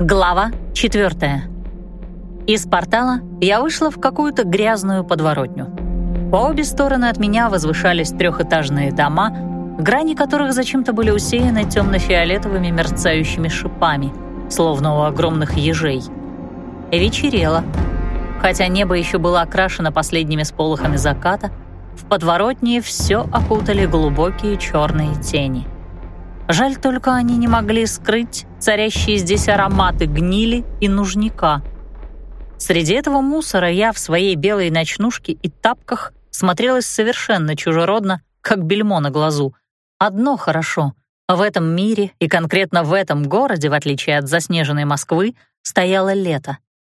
Глава четвертая. Из портала я вышла в какую-то грязную подворотню. По обе стороны от меня возвышались трехэтажные дома, грани которых зачем-то были усеяны темно-фиолетовыми мерцающими шипами, словно у огромных ежей. Вечерело. Хотя небо еще было окрашено последними сполохами заката, в подворотне все окутали глубокие черные тени — Жаль только они не могли скрыть царящие здесь ароматы гнили и нужника. Среди этого мусора я в своей белой ночнушке и тапках смотрелась совершенно чужеродно, как бельмо на глазу. Одно хорошо — в этом мире и конкретно в этом городе, в отличие от заснеженной Москвы, стояло лето.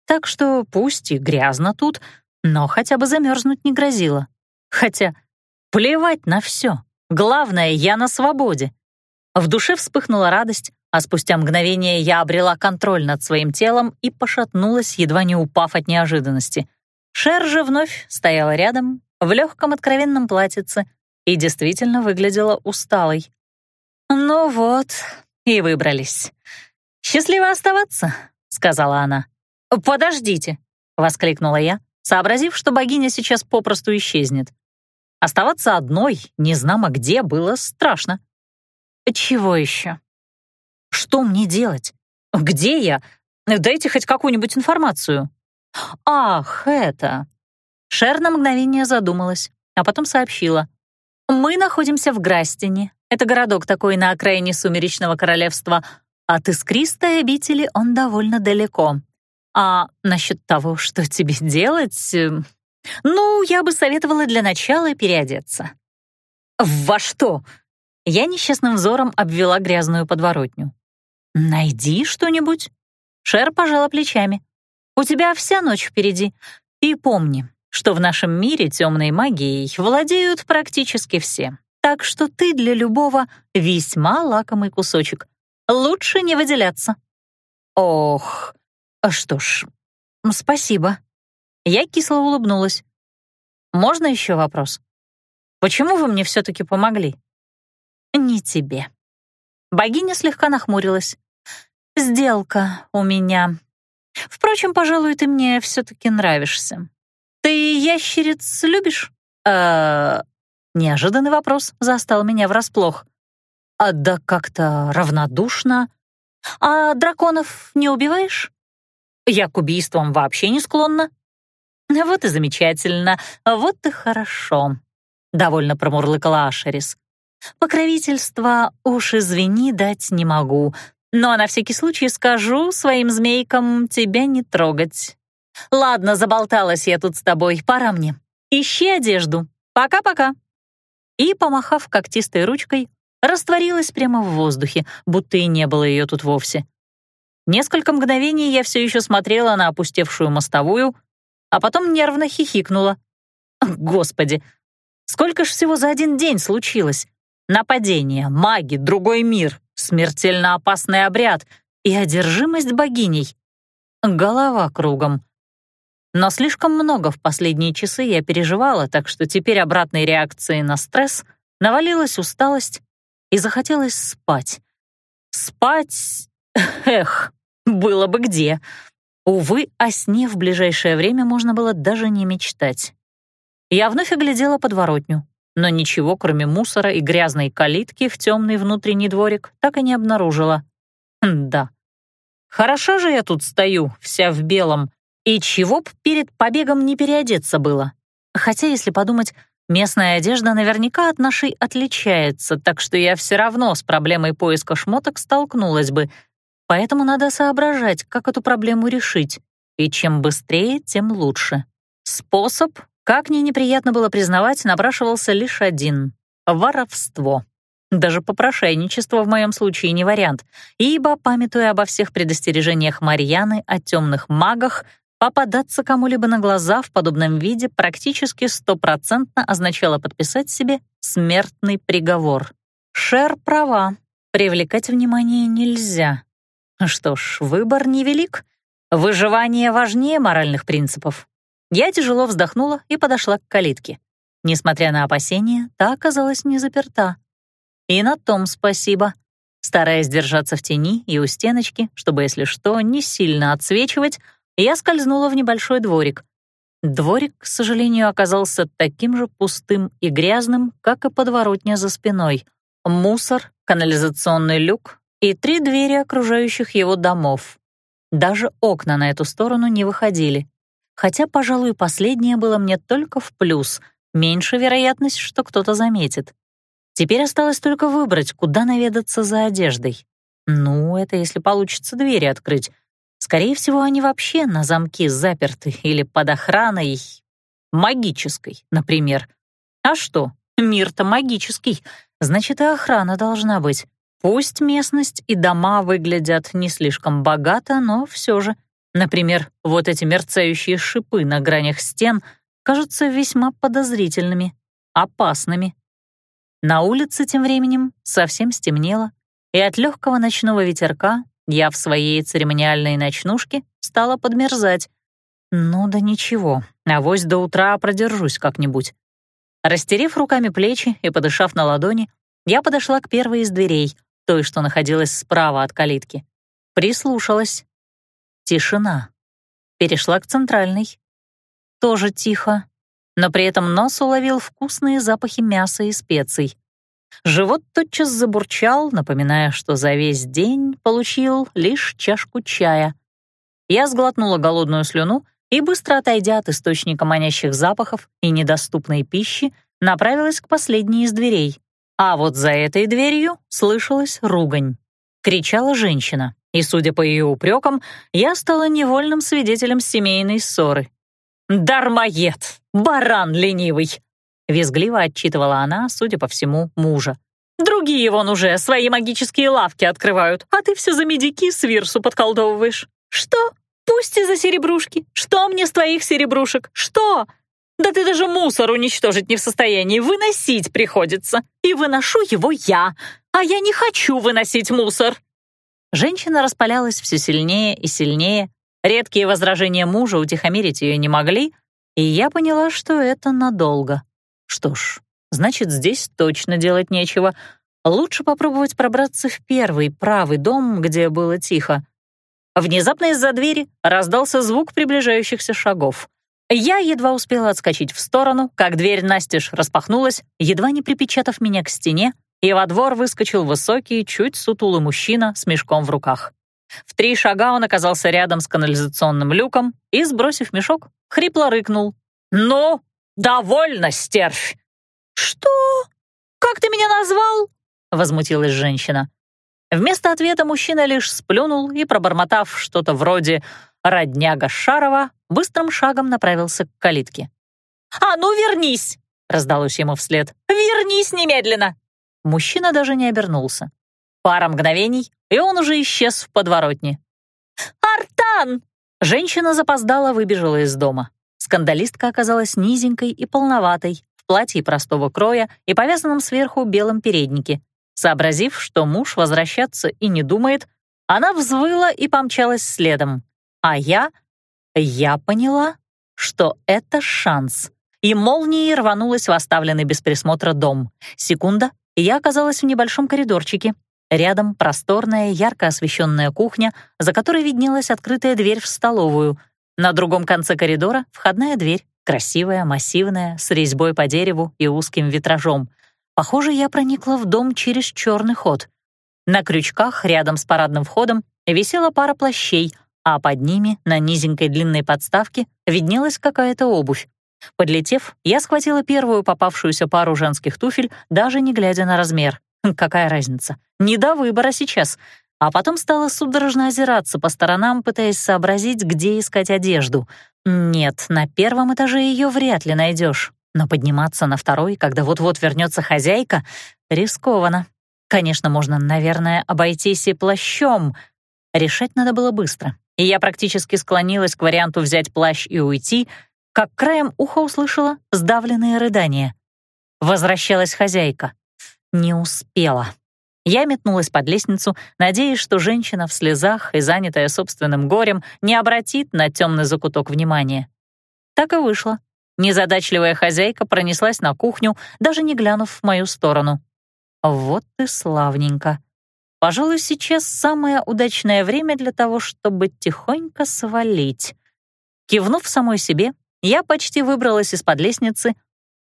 Так что пусть и грязно тут, но хотя бы замерзнуть не грозило. Хотя плевать на все. Главное, я на свободе. В душе вспыхнула радость, а спустя мгновение я обрела контроль над своим телом и пошатнулась, едва не упав от неожиданности. Шер же вновь стояла рядом, в легком откровенном платьице, и действительно выглядела усталой. «Ну вот, и выбрались. Счастливо оставаться», — сказала она. «Подождите», — воскликнула я, сообразив, что богиня сейчас попросту исчезнет. Оставаться одной, незнамо где, было страшно. «Чего еще?» «Что мне делать? Где я? Дайте хоть какую-нибудь информацию». «Ах, это...» Шер на мгновение задумалась, а потом сообщила. «Мы находимся в Грастине. Это городок такой на окраине Сумеречного Королевства. От искристой обители он довольно далеко. А насчет того, что тебе делать... Э, ну, я бы советовала для начала переодеться». «Во что?» Я несчастным взором обвела грязную подворотню. «Найди что-нибудь». Шер пожала плечами. «У тебя вся ночь впереди. И помни, что в нашем мире темной магией владеют практически все. Так что ты для любого весьма лакомый кусочек. Лучше не выделяться». «Ох, что ж, спасибо». Я кисло улыбнулась. «Можно еще вопрос? Почему вы мне все-таки помогли?» не тебе». Богиня слегка нахмурилась. «Сделка у меня. Впрочем, пожалуй, ты мне все-таки нравишься. Ты ящериц любишь?» э Неожиданный вопрос застал меня врасплох. «А да как-то равнодушно. А драконов не убиваешь?» «Я к убийствам вообще не склонна». «Вот и замечательно, вот и хорошо», — довольно промурлыкала Ашерис. Покровительства, уж извини, дать не могу, но на всякий случай скажу своим змейкам тебя не трогать. Ладно, заболталась я тут с тобой, пора мне. Ищи одежду. Пока-пока. И, помахав когтистой ручкой, растворилась прямо в воздухе, будто и не было ее тут вовсе. Несколько мгновений я все еще смотрела на опустевшую мостовую, а потом нервно хихикнула. Господи, сколько ж всего за один день случилось! Нападение, маги, другой мир, смертельно опасный обряд и одержимость богиней. Голова кругом. Но слишком много в последние часы я переживала, так что теперь обратной реакцией на стресс навалилась усталость и захотелось спать. Спать... Эх, было бы где. Увы, о сне в ближайшее время можно было даже не мечтать. Я вновь оглядела подворотню но ничего, кроме мусора и грязной калитки в темный внутренний дворик, так и не обнаружила. Хм, да. Хорошо же я тут стою, вся в белом, и чего б перед побегом не переодеться было. Хотя, если подумать, местная одежда наверняка от нашей отличается, так что я все равно с проблемой поиска шмоток столкнулась бы. Поэтому надо соображать, как эту проблему решить. И чем быстрее, тем лучше. Способ как ни неприятно было признавать, напрашивался лишь один — воровство. Даже попрошайничество в моем случае не вариант, ибо, памятуя обо всех предостережениях Марьяны о темных магах, попадаться кому-либо на глаза в подобном виде практически стопроцентно означало подписать себе смертный приговор. Шер права, привлекать внимание нельзя. Что ж, выбор невелик. Выживание важнее моральных принципов. Я тяжело вздохнула и подошла к калитке. Несмотря на опасения, та оказалась не заперта. И на том спасибо. Стараясь держаться в тени и у стеночки, чтобы, если что, не сильно отсвечивать, я скользнула в небольшой дворик. Дворик, к сожалению, оказался таким же пустым и грязным, как и подворотня за спиной. Мусор, канализационный люк и три двери окружающих его домов. Даже окна на эту сторону не выходили. Хотя, пожалуй, последнее было мне только в плюс. Меньше вероятность, что кто-то заметит. Теперь осталось только выбрать, куда наведаться за одеждой. Ну, это если получится двери открыть. Скорее всего, они вообще на замки заперты или под охраной магической, например. А что, мир-то магический, значит, и охрана должна быть. Пусть местность и дома выглядят не слишком богато, но все же. Например, вот эти мерцающие шипы на гранях стен кажутся весьма подозрительными, опасными. На улице тем временем совсем стемнело, и от легкого ночного ветерка я в своей церемониальной ночнушке стала подмерзать. Ну да ничего, авось до утра продержусь как-нибудь. Растерев руками плечи и подышав на ладони, я подошла к первой из дверей, той, что находилась справа от калитки. Прислушалась. Тишина. Перешла к центральной. Тоже тихо но при этом нос уловил вкусные запахи мяса и специй. Живот тотчас забурчал, напоминая, что за весь день получил лишь чашку чая. Я сглотнула голодную слюну и, быстро отойдя от источника манящих запахов и недоступной пищи, направилась к последней из дверей. А вот за этой дверью слышалась ругань. Кричала женщина, и, судя по ее упрекам, я стала невольным свидетелем семейной ссоры. «Дармоед! Баран ленивый!» — визгливо отчитывала она, судя по всему, мужа. «Другие вон уже свои магические лавки открывают, а ты все за медики свирсу подколдовываешь. Что? Пусть и за серебрушки. Что мне с твоих серебрушек? Что? Да ты даже мусор уничтожить не в состоянии, выносить приходится. И выношу его я, а я не хочу выносить мусор». Женщина распалялась все сильнее и сильнее, Редкие возражения мужа утихомирить ее не могли, и я поняла, что это надолго. Что ж, значит, здесь точно делать нечего. Лучше попробовать пробраться в первый правый дом, где было тихо. Внезапно из-за двери раздался звук приближающихся шагов. Я едва успела отскочить в сторону, как дверь настежь распахнулась, едва не припечатав меня к стене, и во двор выскочил высокий, чуть сутулый мужчина с мешком в руках. В три шага он оказался рядом с канализационным люком и, сбросив мешок, хрипло рыкнул. «Ну, довольно, стервь!» «Что? Как ты меня назвал?» — возмутилась женщина. Вместо ответа мужчина лишь сплюнул и, пробормотав что-то вроде «родняга Шарова», быстрым шагом направился к калитке. «А ну, вернись!» — раздалось ему вслед. «Вернись немедленно!» Мужчина даже не обернулся. Пара мгновений, и он уже исчез в подворотне. «Артан!» Женщина запоздала выбежала из дома. Скандалистка оказалась низенькой и полноватой, в платье простого кроя и повязанном сверху белом переднике. Сообразив, что муж возвращаться и не думает, она взвыла и помчалась следом. А я... я поняла, что это шанс. И молнией рванулась в оставленный без присмотра дом. Секунда, я оказалась в небольшом коридорчике, Рядом просторная, ярко освещенная кухня, за которой виднелась открытая дверь в столовую. На другом конце коридора — входная дверь, красивая, массивная, с резьбой по дереву и узким витражом. Похоже, я проникла в дом через черный ход. На крючках рядом с парадным входом висела пара плащей, а под ними, на низенькой длинной подставке, виднелась какая-то обувь. Подлетев, я схватила первую попавшуюся пару женских туфель, даже не глядя на размер. Какая разница? Не до выбора сейчас. А потом стала судорожно озираться по сторонам, пытаясь сообразить, где искать одежду. Нет, на первом этаже ее вряд ли найдешь. Но подниматься на второй, когда вот-вот вернется хозяйка, рискованно. Конечно, можно, наверное, обойтись и плащом. Решать надо было быстро. И я практически склонилась к варианту взять плащ и уйти, как краем уха услышала сдавленные рыдания. Возвращалась хозяйка. Не успела. Я метнулась под лестницу, надеясь, что женщина в слезах и занятая собственным горем не обратит на темный закуток внимания. Так и вышло. Незадачливая хозяйка пронеслась на кухню, даже не глянув в мою сторону. Вот и славненько. Пожалуй, сейчас самое удачное время для того, чтобы тихонько свалить. Кивнув самой себе, я почти выбралась из-под лестницы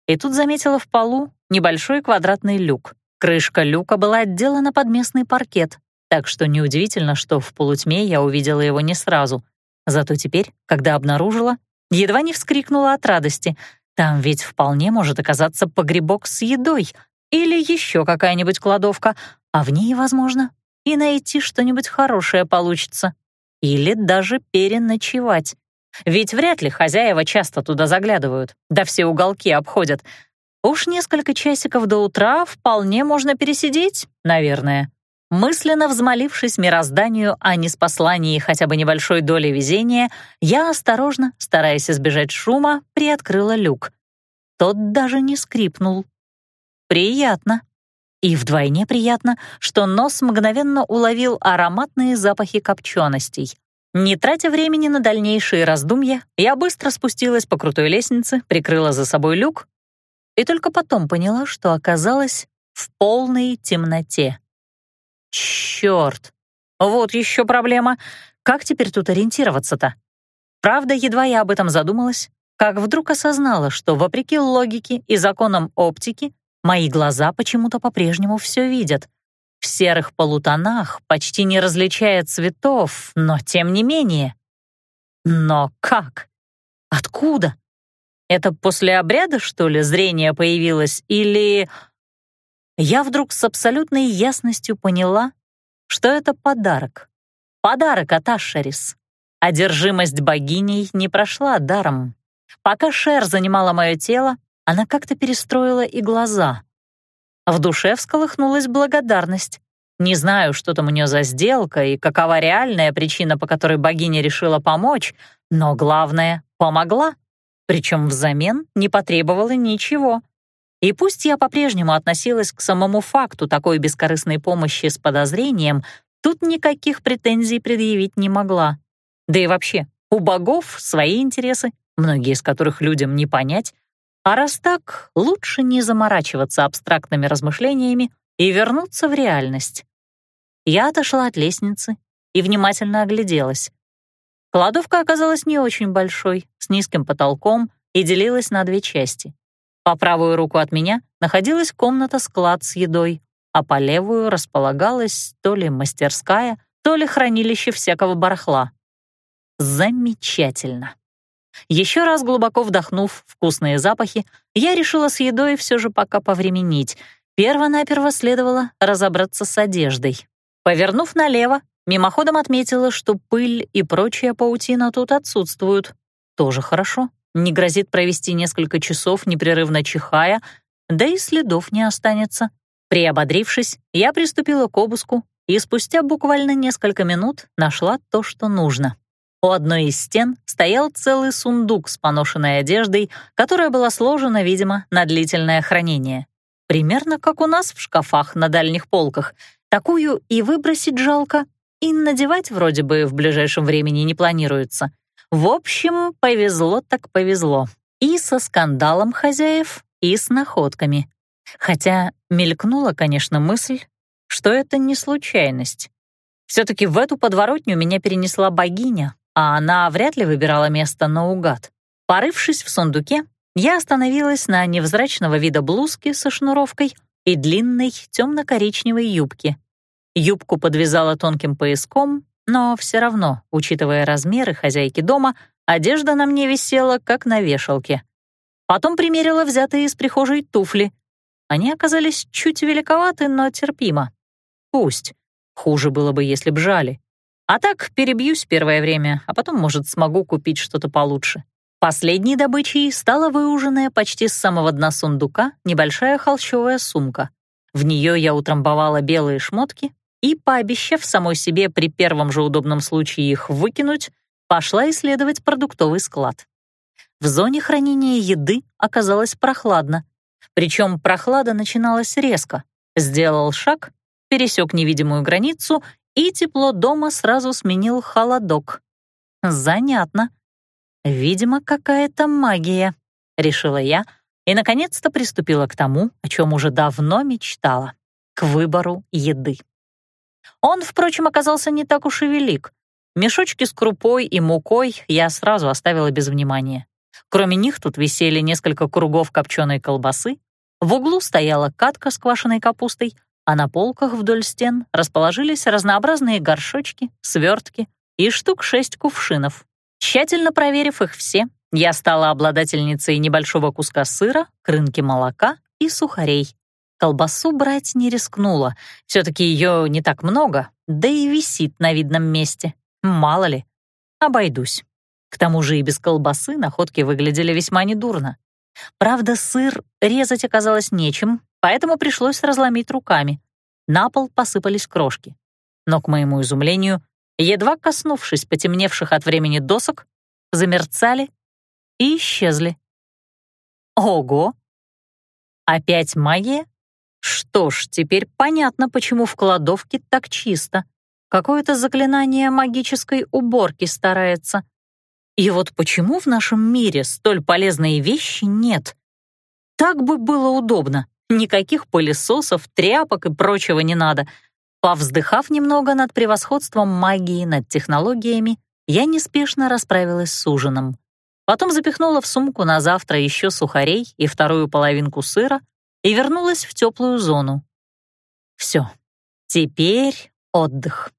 и тут заметила в полу небольшой квадратный люк. Крышка люка была отделана под местный паркет, так что неудивительно, что в полутьме я увидела его не сразу. Зато теперь, когда обнаружила, едва не вскрикнула от радости. Там ведь вполне может оказаться погребок с едой или еще какая-нибудь кладовка, а в ней, возможно, и найти что-нибудь хорошее получится. Или даже переночевать. Ведь вряд ли хозяева часто туда заглядывают, да все уголки обходят. Уж несколько часиков до утра вполне можно пересидеть, наверное. Мысленно взмолившись мирозданию о неспослании хотя бы небольшой доли везения, я осторожно, стараясь избежать шума, приоткрыла люк. Тот даже не скрипнул. Приятно. И вдвойне приятно, что нос мгновенно уловил ароматные запахи копченостей. Не тратя времени на дальнейшие раздумья, я быстро спустилась по крутой лестнице, прикрыла за собой люк и только потом поняла, что оказалась в полной темноте. Черт! Вот еще проблема. Как теперь тут ориентироваться-то? Правда, едва я об этом задумалась, как вдруг осознала, что, вопреки логике и законам оптики, мои глаза почему-то по-прежнему все видят. В серых полутонах, почти не различая цветов, но тем не менее. Но как? Откуда? Это после обряда, что ли, зрение появилось, или я вдруг с абсолютной ясностью поняла, что это подарок. Подарок от Ашерис. Одержимость богиней не прошла даром. Пока Шер занимала мое тело, она как-то перестроила и глаза. В душе всколыхнулась благодарность. Не знаю, что там у нее за сделка и какова реальная причина, по которой богиня решила помочь, но главное — помогла. Причем взамен не потребовала ничего. И пусть я по-прежнему относилась к самому факту такой бескорыстной помощи с подозрением, тут никаких претензий предъявить не могла. Да и вообще, у богов свои интересы, многие из которых людям не понять, а раз так, лучше не заморачиваться абстрактными размышлениями и вернуться в реальность. Я отошла от лестницы и внимательно огляделась. Кладовка оказалась не очень большой, с низким потолком и делилась на две части. По правую руку от меня находилась комната-склад с едой, а по левую располагалась то ли мастерская, то ли хранилище всякого барахла. Замечательно. Еще раз глубоко вдохнув вкусные запахи, я решила с едой все же пока повременить. Перво-наперво следовало разобраться с одеждой. Повернув налево, мимоходом отметила, что пыль и прочая паутина тут отсутствуют. Тоже хорошо не грозит провести несколько часов, непрерывно чихая, да и следов не останется. Приободрившись, я приступила к обыску и спустя буквально несколько минут нашла то, что нужно. У одной из стен стоял целый сундук с поношенной одеждой, которая была сложена, видимо, на длительное хранение. Примерно как у нас в шкафах на дальних полках. Такую и выбросить жалко, и надевать вроде бы в ближайшем времени не планируется. В общем, повезло так повезло. И со скандалом хозяев, и с находками. Хотя мелькнула, конечно, мысль, что это не случайность. Все-таки в эту подворотню меня перенесла богиня, а она вряд ли выбирала место наугад. Порывшись в сундуке, я остановилась на невзрачного вида блузке со шнуровкой и длинной темно-коричневой юбке. Юбку подвязала тонким пояском, но все равно, учитывая размеры хозяйки дома, одежда на мне висела, как на вешалке. Потом примерила взятые из прихожей туфли. Они оказались чуть великоваты, но терпимо. Пусть. Хуже было бы, если б жали. А так перебьюсь первое время, а потом, может, смогу купить что-то получше. Последней добычей стала выуженная почти с самого дна сундука небольшая холщовая сумка. В нее я утрамбовала белые шмотки, и, пообещав самой себе при первом же удобном случае их выкинуть, пошла исследовать продуктовый склад. В зоне хранения еды оказалось прохладно. Причем прохлада начиналась резко. Сделал шаг, пересек невидимую границу, и тепло дома сразу сменил холодок. Занятно. Видимо, какая-то магия, решила я, и наконец-то приступила к тому, о чем уже давно мечтала — к выбору еды. Он, впрочем, оказался не так уж и велик. Мешочки с крупой и мукой я сразу оставила без внимания. Кроме них тут висели несколько кругов копченой колбасы, в углу стояла катка с квашеной капустой, а на полках вдоль стен расположились разнообразные горшочки, свертки и штук шесть кувшинов. Тщательно проверив их все, я стала обладательницей небольшого куска сыра, крынки молока и сухарей. Колбасу брать не рискнула, все таки ее не так много, да и висит на видном месте. Мало ли, обойдусь. К тому же и без колбасы находки выглядели весьма недурно. Правда, сыр резать оказалось нечем, поэтому пришлось разломить руками. На пол посыпались крошки. Но, к моему изумлению, едва коснувшись потемневших от времени досок, замерцали и исчезли. Ого! Опять магия? Что ж, теперь понятно, почему в кладовке так чисто. Какое-то заклинание магической уборки старается. И вот почему в нашем мире столь полезные вещи нет? Так бы было удобно. Никаких пылесосов, тряпок и прочего не надо. Повздыхав немного над превосходством магии над технологиями, я неспешно расправилась с ужином. Потом запихнула в сумку на завтра еще сухарей и вторую половинку сыра и вернулась в теплую зону. Все, теперь отдых.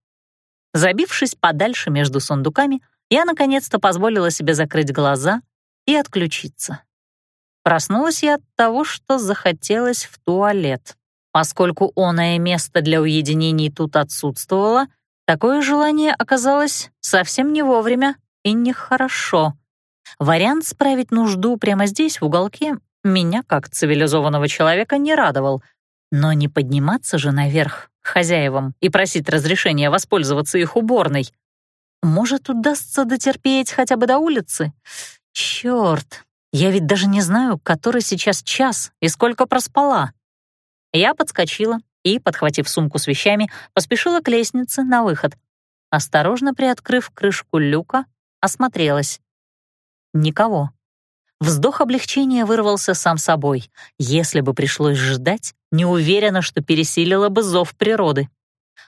Забившись подальше между сундуками, я наконец-то позволила себе закрыть глаза и отключиться. Проснулась я от того, что захотелось в туалет. Поскольку оное место для уединений тут отсутствовало, такое желание оказалось совсем не вовремя и нехорошо. Вариант справить нужду прямо здесь, в уголке, меня, как цивилизованного человека, не радовал. Но не подниматься же наверх к хозяевам и просить разрешения воспользоваться их уборной. Может, удастся дотерпеть хотя бы до улицы? Черт, я ведь даже не знаю, который сейчас час и сколько проспала. Я подскочила и, подхватив сумку с вещами, поспешила к лестнице на выход. Осторожно приоткрыв крышку люка, осмотрелась. Никого. Вздох облегчения вырвался сам собой. Если бы пришлось ждать, не уверена, что пересилила бы зов природы.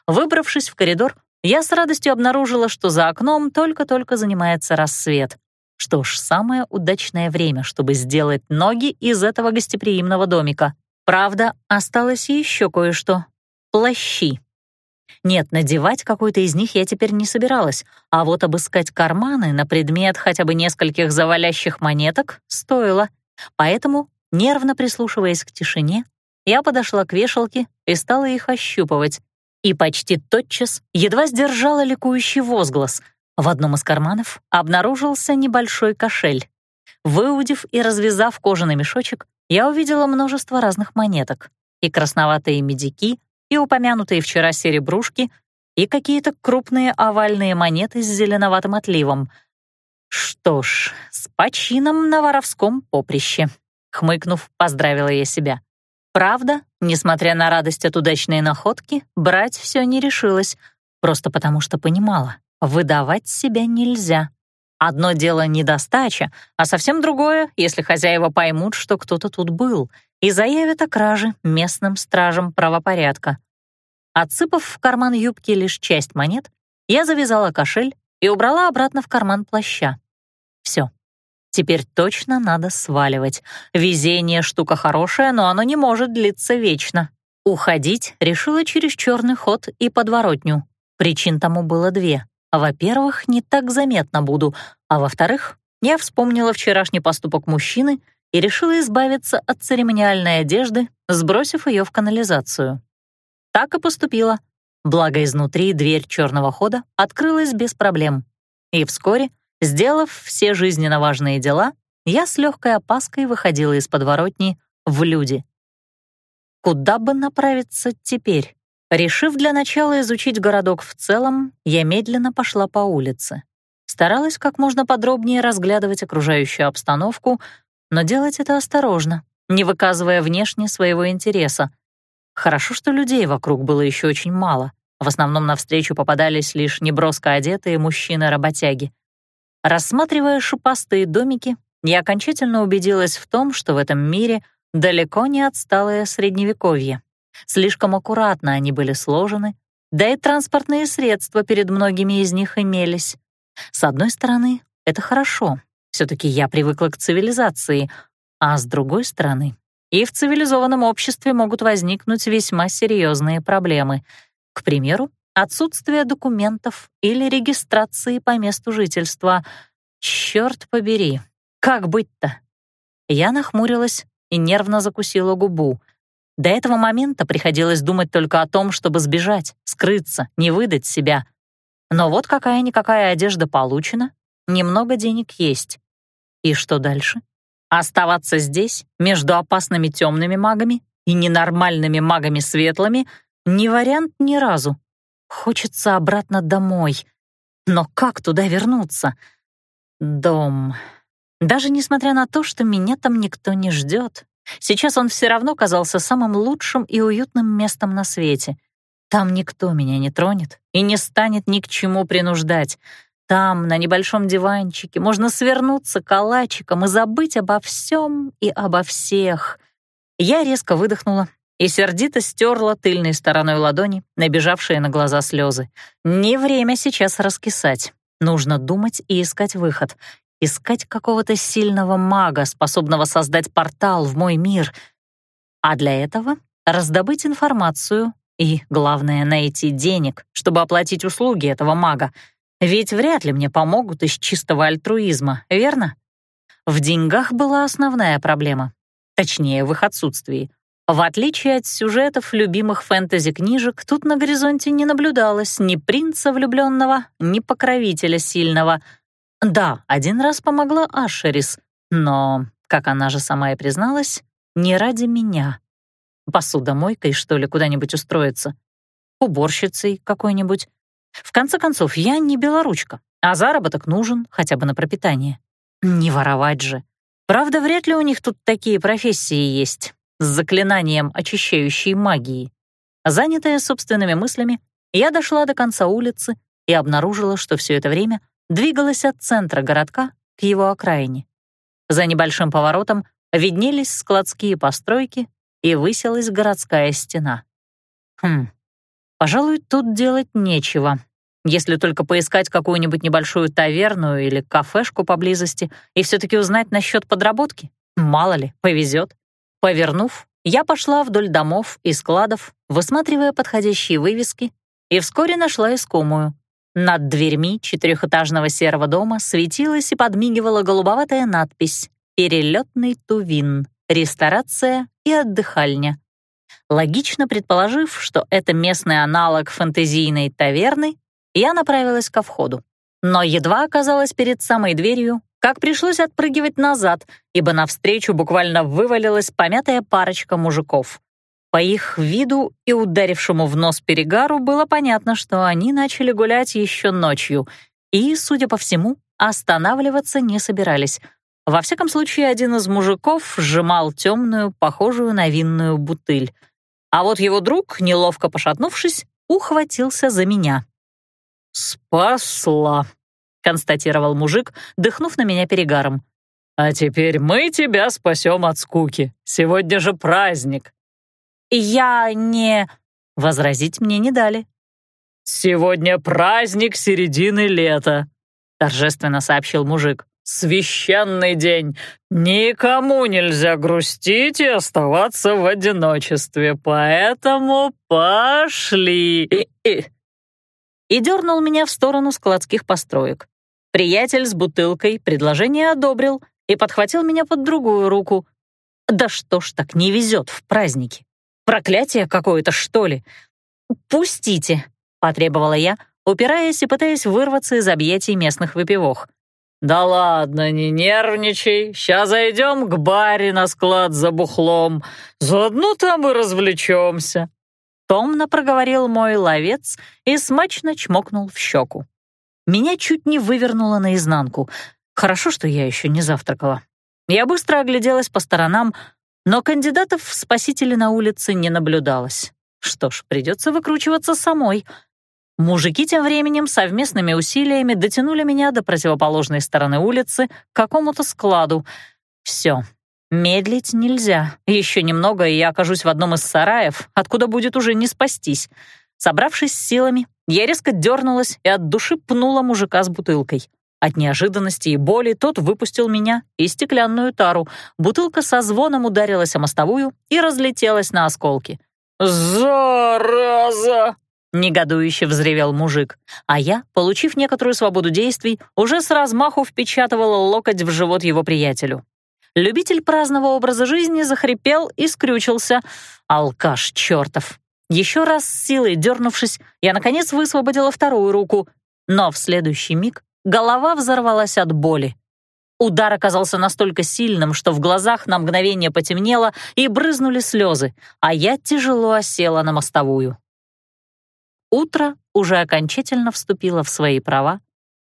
Выбравшись в коридор, я с радостью обнаружила, что за окном только-только занимается рассвет. Что ж, самое удачное время, чтобы сделать ноги из этого гостеприимного домика. Правда, осталось еще кое-что — плащи. Нет, надевать какой-то из них я теперь не собиралась, а вот обыскать карманы на предмет хотя бы нескольких завалящих монеток стоило. Поэтому, нервно прислушиваясь к тишине, я подошла к вешалке и стала их ощупывать. И почти тотчас едва сдержала ликующий возглас. В одном из карманов обнаружился небольшой кошель. Выудив и развязав кожаный мешочек, я увидела множество разных монеток. И красноватые медики, и упомянутые вчера серебрушки, и какие-то крупные овальные монеты с зеленоватым отливом. Что ж, с почином на воровском поприще. Хмыкнув, поздравила я себя. Правда, несмотря на радость от удачной находки, брать все не решилась, просто потому что понимала, выдавать себя нельзя. Одно дело недостача, а совсем другое, если хозяева поймут, что кто-то тут был, и заявят о краже местным стражам правопорядка. Отсыпав в карман юбки лишь часть монет, я завязала кошель и убрала обратно в карман плаща. Все. Теперь точно надо сваливать. Везение — штука хорошая, но оно не может длиться вечно. Уходить решила через черный ход и подворотню. Причин тому было две. Во-первых, не так заметно буду, а во-вторых, я вспомнила вчерашний поступок мужчины и решила избавиться от церемониальной одежды, сбросив ее в канализацию. Так и поступила. Благо изнутри дверь черного хода открылась без проблем. И вскоре, сделав все жизненно важные дела, я с легкой опаской выходила из подворотни в люди. Куда бы направиться теперь? Решив для начала изучить городок в целом, я медленно пошла по улице. Старалась как можно подробнее разглядывать окружающую обстановку, но делать это осторожно, не выказывая внешне своего интереса. Хорошо, что людей вокруг было еще очень мало. В основном навстречу попадались лишь неброско одетые мужчины-работяги. Рассматривая шипастые домики, я окончательно убедилась в том, что в этом мире далеко не отсталое средневековье. Слишком аккуратно они были сложены, да и транспортные средства перед многими из них имелись. С одной стороны, это хорошо, все-таки я привыкла к цивилизации, а с другой стороны, и в цивилизованном обществе могут возникнуть весьма серьезные проблемы. К примеру, отсутствие документов или регистрации по месту жительства. Черт побери, как быть-то? Я нахмурилась и нервно закусила губу. До этого момента приходилось думать только о том, чтобы сбежать, скрыться, не выдать себя. Но вот какая-никакая одежда получена, немного денег есть. И что дальше? Оставаться здесь, между опасными темными магами и ненормальными магами светлыми, не вариант ни разу. Хочется обратно домой. Но как туда вернуться? Дом. Даже несмотря на то, что меня там никто не ждет, сейчас он все равно казался самым лучшим и уютным местом на свете. Там никто меня не тронет и не станет ни к чему принуждать. Там, на небольшом диванчике, можно свернуться калачиком и забыть обо всем и обо всех. Я резко выдохнула и сердито стерла тыльной стороной ладони набежавшие на глаза слезы. Не время сейчас раскисать. Нужно думать и искать выход. Искать какого-то сильного мага, способного создать портал в мой мир. А для этого раздобыть информацию и, главное, найти денег, чтобы оплатить услуги этого мага — ведь вряд ли мне помогут из чистого альтруизма, верно? В деньгах была основная проблема. Точнее, в их отсутствии. В отличие от сюжетов любимых фэнтези-книжек, тут на горизонте не наблюдалось ни принца влюбленного, ни покровителя сильного. Да, один раз помогла Ашерис, но, как она же сама и призналась, не ради меня. Посудомойкой, что ли, куда-нибудь устроиться? Уборщицей какой-нибудь? В конце концов, я не белоручка, а заработок нужен хотя бы на пропитание. Не воровать же. Правда, вряд ли у них тут такие профессии есть, с заклинанием очищающей магии. Занятая собственными мыслями, я дошла до конца улицы и обнаружила, что все это время двигалась от центра городка к его окраине. За небольшим поворотом виднелись складские постройки и высилась городская стена. Хм, Пожалуй, тут делать нечего, если только поискать какую-нибудь небольшую таверну или кафешку поблизости и все-таки узнать насчет подработки. Мало ли, повезет. Повернув, я пошла вдоль домов и складов, высматривая подходящие вывески, и вскоре нашла искомую. Над дверьми четырехэтажного серого дома светилась и подмигивала голубоватая надпись «Перелетный Тувин. Ресторация и отдыхальня». Логично предположив, что это местный аналог фэнтезийной таверны, я направилась ко входу. Но едва оказалась перед самой дверью, как пришлось отпрыгивать назад, ибо навстречу буквально вывалилась помятая парочка мужиков. По их виду и ударившему в нос перегару было понятно, что они начали гулять еще ночью и, судя по всему, останавливаться не собирались. Во всяком случае, один из мужиков сжимал темную, похожую на винную бутыль — а вот его друг, неловко пошатнувшись, ухватился за меня. «Спасла», — констатировал мужик, дыхнув на меня перегаром. «А теперь мы тебя спасем от скуки. Сегодня же праздник». «Я не...» — возразить мне не дали. «Сегодня праздник середины лета», — торжественно сообщил мужик священный день. Никому нельзя грустить и оставаться в одиночестве, поэтому пошли!» И, дернул меня в сторону складских построек. Приятель с бутылкой предложение одобрил и подхватил меня под другую руку. «Да что ж так не везет в праздники? Проклятие какое-то, что ли? Пустите!» — потребовала я, упираясь и пытаясь вырваться из объятий местных выпивох. «Да ладно, не нервничай. Сейчас зайдем к баре на склад за бухлом. Заодно там и развлечемся». Томно проговорил мой ловец и смачно чмокнул в щеку. Меня чуть не вывернуло наизнанку. Хорошо, что я еще не завтракала. Я быстро огляделась по сторонам, но кандидатов в спасители на улице не наблюдалось. Что ж, придется выкручиваться самой — Мужики тем временем совместными усилиями дотянули меня до противоположной стороны улицы к какому-то складу. Все, медлить нельзя. Еще немного, и я окажусь в одном из сараев, откуда будет уже не спастись. Собравшись с силами, я резко дернулась и от души пнула мужика с бутылкой. От неожиданности и боли тот выпустил меня и стеклянную тару. Бутылка со звоном ударилась о мостовую и разлетелась на осколки. «Зараза!» — негодующе взревел мужик, а я, получив некоторую свободу действий, уже с размаху впечатывала локоть в живот его приятелю. Любитель праздного образа жизни захрипел и скрючился. Алкаш чертов. Еще раз с силой дернувшись, я, наконец, высвободила вторую руку, но в следующий миг голова взорвалась от боли. Удар оказался настолько сильным, что в глазах на мгновение потемнело и брызнули слезы, а я тяжело осела на мостовую. Утро уже окончательно вступило в свои права,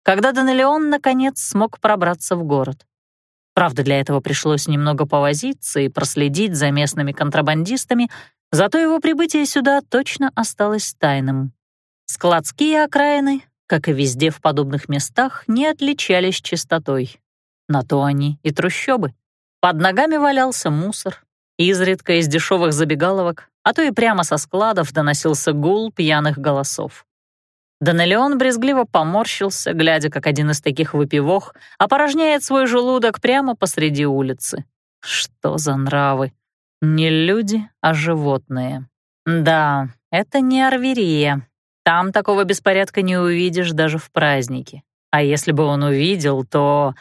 когда Данелеон наконец смог пробраться в город. Правда, для этого пришлось немного повозиться и проследить за местными контрабандистами, Зато его прибытие сюда точно осталось тайным. Складские окраины, как и везде в подобных местах, не отличались чистотой. На то они и трущобы. Под ногами валялся мусор, изредка из дешевых забегаловок, а то и прямо со складов доносился гул пьяных голосов. Данелеон брезгливо поморщился, глядя, как один из таких выпивох опорожняет свой желудок прямо посреди улицы. Что за нравы! Не люди, а животные. Да, это не Арверия. Там такого беспорядка не увидишь даже в празднике. А если бы он увидел, то...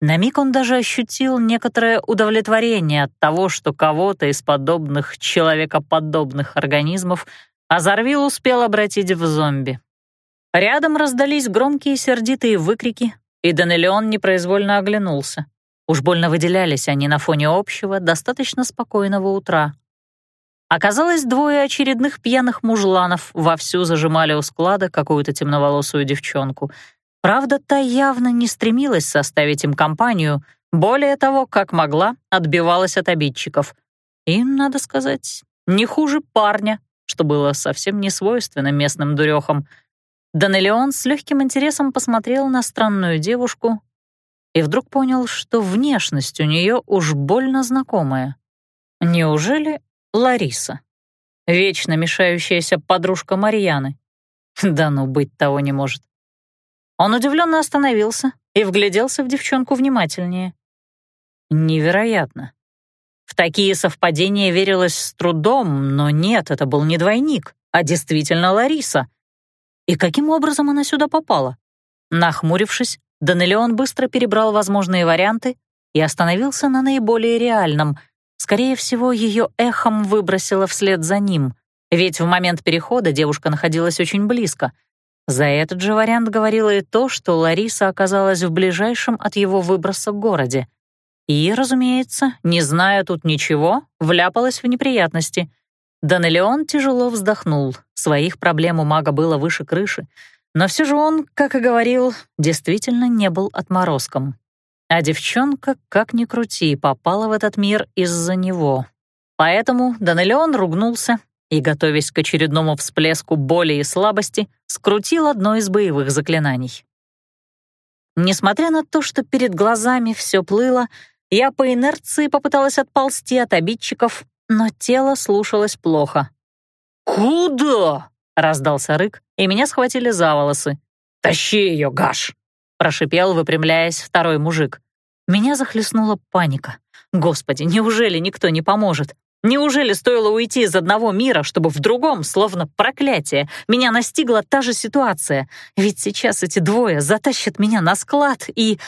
На миг он даже ощутил некоторое удовлетворение от того, что кого-то из подобных человекоподобных организмов Азарвил успел обратить в зомби. Рядом раздались громкие сердитые выкрики, и Данелион непроизвольно оглянулся. Уж больно выделялись они на фоне общего, достаточно спокойного утра. Оказалось, двое очередных пьяных мужланов вовсю зажимали у склада какую-то темноволосую девчонку. Правда, та явно не стремилась составить им компанию, более того, как могла, отбивалась от обидчиков. И, надо сказать, не хуже парня, что было совсем не свойственно местным дурехам. Данелион с легким интересом посмотрел на странную девушку, и вдруг понял, что внешность у нее уж больно знакомая. Неужели Лариса? Вечно мешающаяся подружка Марьяны. Да ну, быть того не может. Он удивленно остановился и вгляделся в девчонку внимательнее. Невероятно. В такие совпадения верилось с трудом, но нет, это был не двойник, а действительно Лариса. И каким образом она сюда попала? Нахмурившись, Данелион быстро перебрал возможные варианты и остановился на наиболее реальном. Скорее всего, ее эхом выбросило вслед за ним, ведь в момент перехода девушка находилась очень близко. За этот же вариант говорило и то, что Лариса оказалась в ближайшем от его выброса городе. И, разумеется, не зная тут ничего, вляпалась в неприятности. Данелион тяжело вздохнул. Своих проблем у мага было выше крыши, но все же он, как и говорил, действительно не был отморозком. А девчонка, как ни крути, попала в этот мир из-за него. Поэтому Данелион ругнулся и, готовясь к очередному всплеску боли и слабости, скрутил одно из боевых заклинаний. Несмотря на то, что перед глазами все плыло, я по инерции попыталась отползти от обидчиков, но тело слушалось плохо. «Куда?» Раздался рык, и меня схватили за волосы. «Тащи ее, Гаш!» — прошипел, выпрямляясь, второй мужик. Меня захлестнула паника. Господи, неужели никто не поможет? Неужели стоило уйти из одного мира, чтобы в другом, словно проклятие, меня настигла та же ситуация? Ведь сейчас эти двое затащат меня на склад и...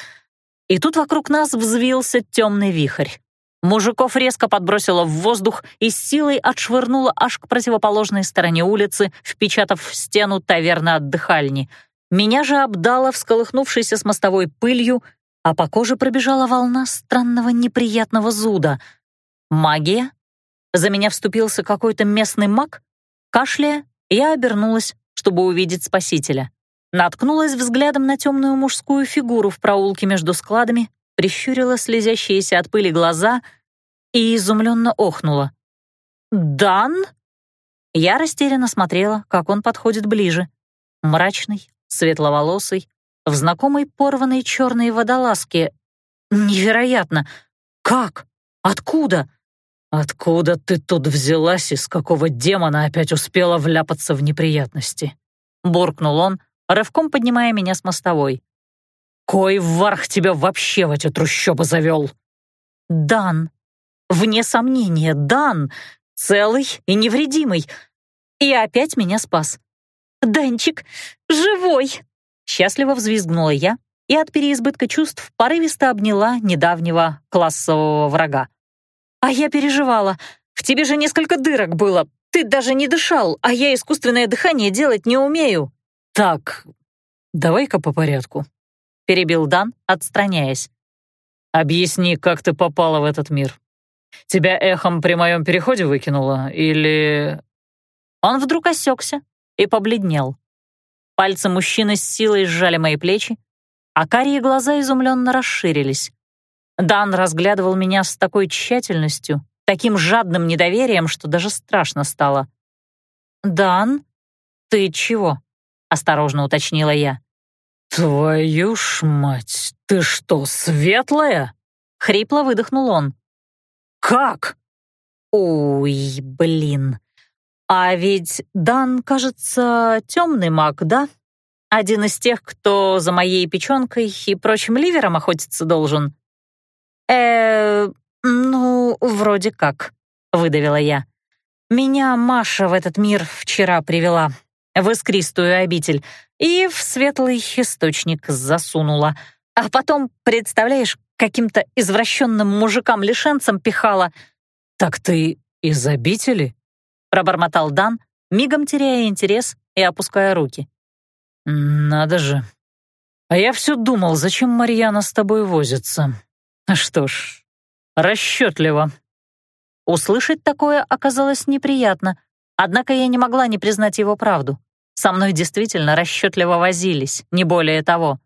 И тут вокруг нас взвился темный вихрь. Мужиков резко подбросило в воздух и с силой отшвырнуло аж к противоположной стороне улицы, впечатав в стену таверны отдыхальни. Меня же обдало всколыхнувшейся с мостовой пылью, а по коже пробежала волна странного неприятного зуда. Магия? За меня вступился какой-то местный маг? Кашляя, я обернулась, чтобы увидеть спасителя. Наткнулась взглядом на темную мужскую фигуру в проулке между складами, прищурила слезящиеся от пыли глаза и изумленно охнула. «Дан?» Я растерянно смотрела, как он подходит ближе. Мрачный, светловолосый, в знакомой порванной черной водолазке. Невероятно! Как? Откуда? «Откуда ты тут взялась и с какого демона опять успела вляпаться в неприятности?» Буркнул он, рывком поднимая меня с мостовой. «Кой варх тебя вообще в эти трущобы завел?» «Дан. Вне сомнения, Дан. Целый и невредимый. И опять меня спас. Данчик, живой!» Счастливо взвизгнула я и от переизбытка чувств порывисто обняла недавнего классового врага. «А я переживала. В тебе же несколько дырок было. Ты даже не дышал, а я искусственное дыхание делать не умею». «Так, давай-ка по порядку», — перебил Дан, отстраняясь. «Объясни, как ты попала в этот мир. Тебя эхом при моем переходе выкинуло или...» Он вдруг осекся и побледнел. Пальцы мужчины с силой сжали мои плечи, а карие глаза изумленно расширились. Дан разглядывал меня с такой тщательностью, таким жадным недоверием, что даже страшно стало. «Дан, ты чего?» — осторожно уточнила я. «Твою ж мать, ты что, светлая?» — хрипло выдохнул он. «Как?» «Ой, блин. А ведь Дан, кажется, темный маг, да? Один из тех, кто за моей печенкой и прочим ливером охотиться должен». «Э, ну, вроде как», — выдавила я. «Меня Маша в этот мир вчера привела, в искристую обитель, и в светлый источник засунула. А потом, представляешь, каким-то извращенным мужикам-лишенцам пихала. «Так ты из обители?» — пробормотал Дан, мигом теряя интерес и опуская руки. «Надо же. А я все думал, зачем Марьяна с тобой возится. Что ж, расчетливо». Услышать такое оказалось неприятно, однако я не могла не признать его правду. Со мной действительно расчетливо возились, не более того.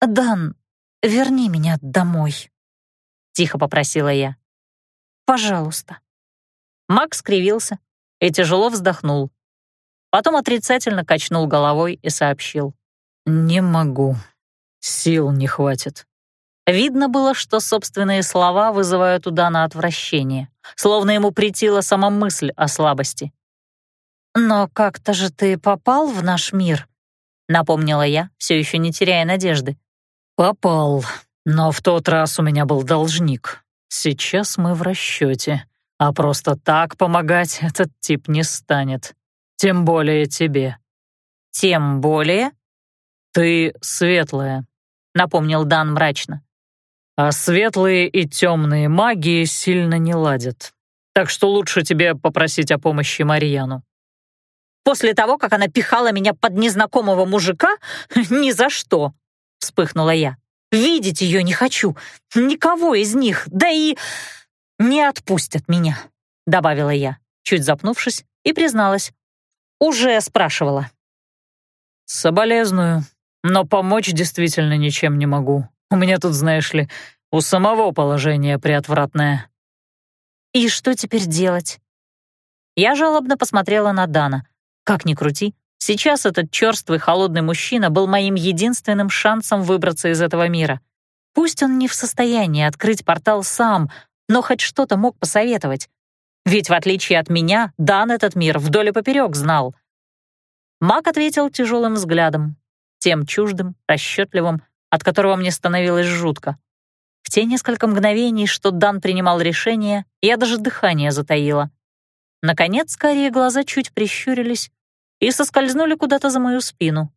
«Дан, верни меня домой», — тихо попросила я. «Пожалуйста». Макс скривился и тяжело вздохнул. Потом отрицательно качнул головой и сообщил. «Не могу. Сил не хватит». Видно было, что собственные слова вызывают у Дана отвращение, словно ему претила сама мысль о слабости. «Но как-то же ты попал в наш мир», — напомнила я, все еще не теряя надежды. «Попал, но в тот раз у меня был должник. Сейчас мы в расчете, а просто так помогать этот тип не станет. Тем более тебе». «Тем более?» «Ты светлая», — напомнил Дан мрачно. А светлые и темные магии сильно не ладят. Так что лучше тебе попросить о помощи Марьяну. После того, как она пихала меня под незнакомого мужика? Ни за что!» — вспыхнула я. «Видеть ее не хочу. Никого из них. Да и не отпустят меня», — добавила я, чуть запнувшись, и призналась. «Уже спрашивала». «Соболезную, но помочь действительно ничем не могу. У меня тут, знаешь ли, у самого положение приотвратное». «И что теперь делать?» Я жалобно посмотрела на Дана. Как ни крути, сейчас этот черствый холодный мужчина был моим единственным шансом выбраться из этого мира. Пусть он не в состоянии открыть портал сам, но хоть что-то мог посоветовать. Ведь в отличие от меня, Дан этот мир вдоль и поперек знал. Мак ответил тяжелым взглядом, тем чуждым, расчетливым, от которого мне становилось жутко. В те несколько мгновений, что Дан принимал решение, я даже дыхание затаила. Наконец, карие глаза чуть прищурились и соскользнули куда-то за мою спину.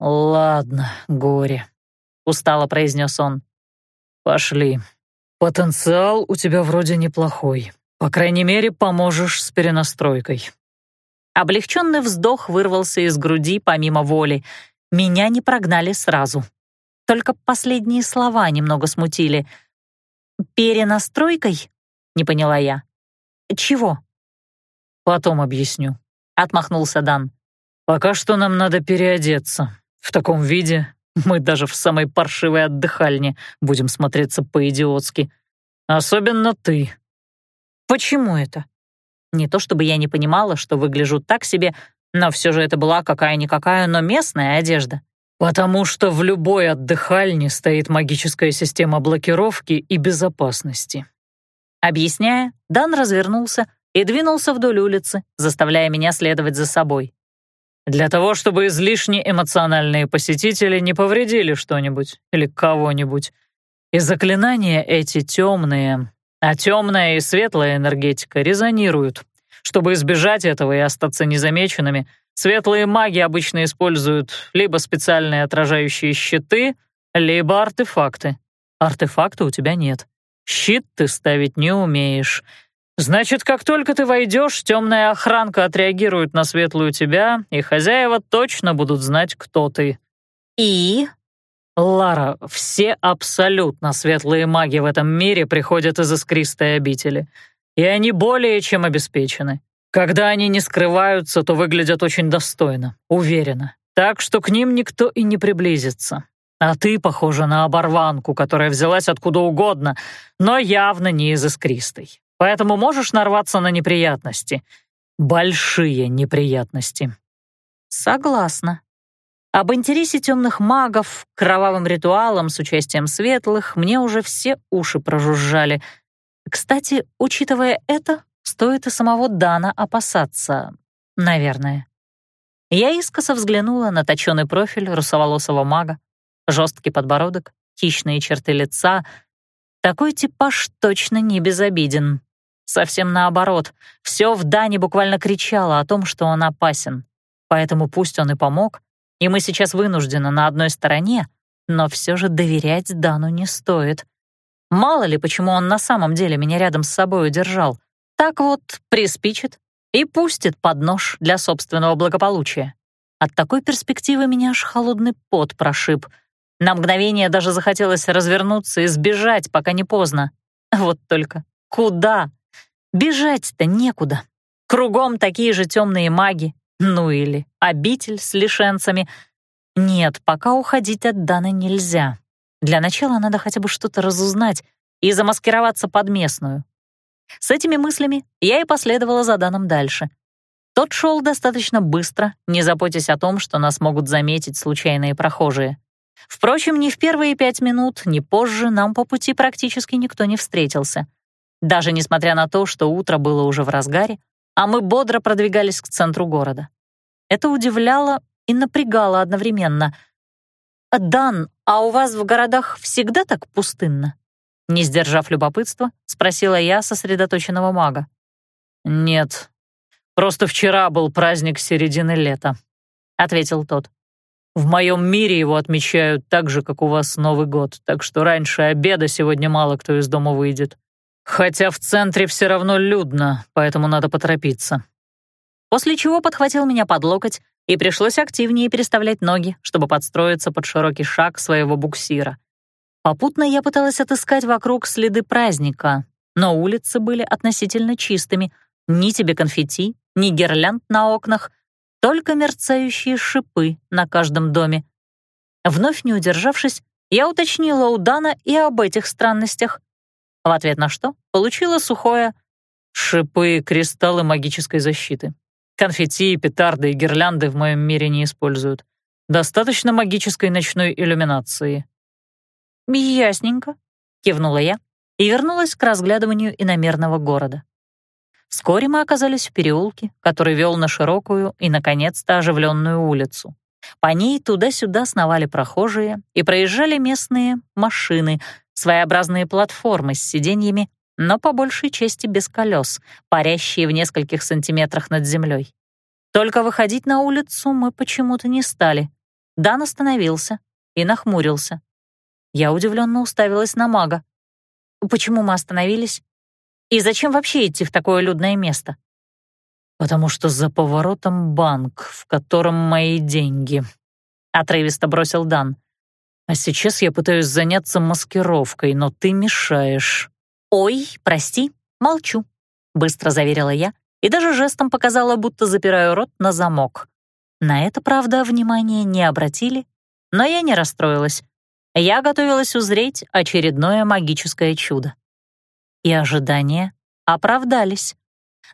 «Ладно, горе», — устало произнес он. «Пошли. Потенциал у тебя вроде неплохой. По крайней мере, поможешь с перенастройкой». Облегченный вздох вырвался из груди помимо воли. Меня не прогнали сразу. Только последние слова немного смутили. «Перенастройкой?» — не поняла я. «Чего?» «Потом объясню», — отмахнулся Дан. «Пока что нам надо переодеться. В таком виде мы даже в самой паршивой отдыхальне будем смотреться по-идиотски. Особенно ты». «Почему это?» Не то чтобы я не понимала, что выгляжу так себе, но все же это была какая-никакая, но местная одежда. «Потому что в любой отдыхальне стоит магическая система блокировки и безопасности. Объясняя, Дан развернулся и двинулся вдоль улицы, заставляя меня следовать за собой. «Для того, чтобы излишне эмоциональные посетители не повредили что-нибудь или кого-нибудь. И заклинания эти темные, а темная и светлая энергетика резонируют. Чтобы избежать этого и остаться незамеченными, светлые маги обычно используют либо специальные отражающие щиты, либо артефакты. Артефакта у тебя нет. Щит ты ставить не умеешь. Значит, как только ты войдешь, темная охранка отреагирует на светлую тебя, и хозяева точно будут знать, кто ты. И? Лара, все абсолютно светлые маги в этом мире приходят из искристой обители, и они более чем обеспечены. Когда они не скрываются, то выглядят очень достойно, уверенно, так что к ним никто и не приблизится. А ты похожа на оборванку, которая взялась откуда угодно, но явно не из искристой. Поэтому можешь нарваться на неприятности. Большие неприятности. Согласна. Об интересе темных магов кровавым ритуалам с участием светлых мне уже все уши прожужжали. Кстати, учитывая это, стоит и самого Дана опасаться, наверное. Я искоса взглянула на точёный профиль русоволосого мага, жесткий подбородок, хищные черты лица. Такой типаж точно не безобиден. Совсем наоборот, все в Дане буквально кричало о том, что он опасен. Поэтому пусть он и помог, и мы сейчас вынуждены на одной стороне, но все же доверять Дану не стоит. Мало ли, почему он на самом деле меня рядом с собой удержал. Так вот, приспичит и пустит под нож для собственного благополучия. От такой перспективы меня аж холодный пот прошиб. На мгновение даже захотелось развернуться и сбежать, пока не поздно. Вот только куда? Бежать-то некуда. Кругом такие же темные маги, ну или обитель с лишенцами. Нет, пока уходить от Даны нельзя. Для начала надо хотя бы что-то разузнать и замаскироваться под местную. С этими мыслями я и последовала за Даном дальше. Тот шел достаточно быстро, не заботясь о том, что нас могут заметить случайные прохожие. Впрочем, ни в первые пять минут, ни позже нам по пути практически никто не встретился. Даже несмотря на то, что утро было уже в разгаре, а мы бодро продвигались к центру города. Это удивляло и напрягало одновременно. «Дан, а у вас в городах всегда так пустынно?» Не сдержав любопытства, спросила я сосредоточенного мага. «Нет, просто вчера был праздник середины лета», — ответил тот. «В моем мире его отмечают так же, как у вас Новый год, так что раньше обеда сегодня мало кто из дома выйдет. Хотя в центре все равно людно, поэтому надо поторопиться. После чего подхватил меня под локоть, и пришлось активнее переставлять ноги, чтобы подстроиться под широкий шаг своего буксира. Попутно я пыталась отыскать вокруг следы праздника, но улицы были относительно чистыми. Ни тебе конфетти, ни гирлянд на окнах, только мерцающие шипы на каждом доме. Вновь не удержавшись, я уточнила у Дана и об этих странностях, в ответ на что получила сухое «шипы и кристаллы магической защиты. Конфетти, петарды и гирлянды в моем мире не используют. Достаточно магической ночной иллюминации». «Ясненько», — кивнула я и вернулась к разглядыванию иномерного города. Вскоре мы оказались в переулке, который вел на широкую и, наконец-то, оживленную улицу. По ней туда-сюда сновали прохожие и проезжали местные машины, своеобразные платформы с сиденьями, но по большей части без колес, парящие в нескольких сантиметрах над землей. Только выходить на улицу мы почему-то не стали. Дан остановился и нахмурился. Я удивленно уставилась на мага. Почему мы остановились? И зачем вообще идти в такое людное место? «Потому что за поворотом банк, в котором мои деньги», — отрывисто бросил Дан. А сейчас я пытаюсь заняться маскировкой, но ты мешаешь». «Ой, прости, молчу», — быстро заверила я и даже жестом показала, будто запираю рот на замок. На это, правда, внимания не обратили, но я не расстроилась. Я готовилась узреть очередное магическое чудо. И ожидания оправдались.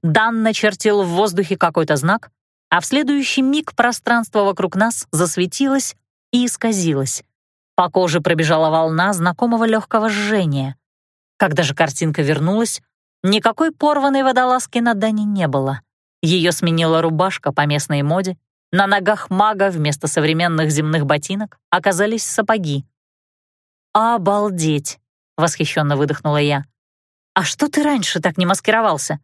Дан начертил в воздухе какой-то знак, а в следующий миг пространство вокруг нас засветилось и исказилось. По коже пробежала волна знакомого легкого жжения. Когда же картинка вернулась, Никакой порванной водолазки на Дане не было. Ее сменила рубашка по местной моде, на ногах мага вместо современных земных ботинок оказались сапоги. «Обалдеть!» — восхищенно выдохнула я. «А что ты раньше так не маскировался?»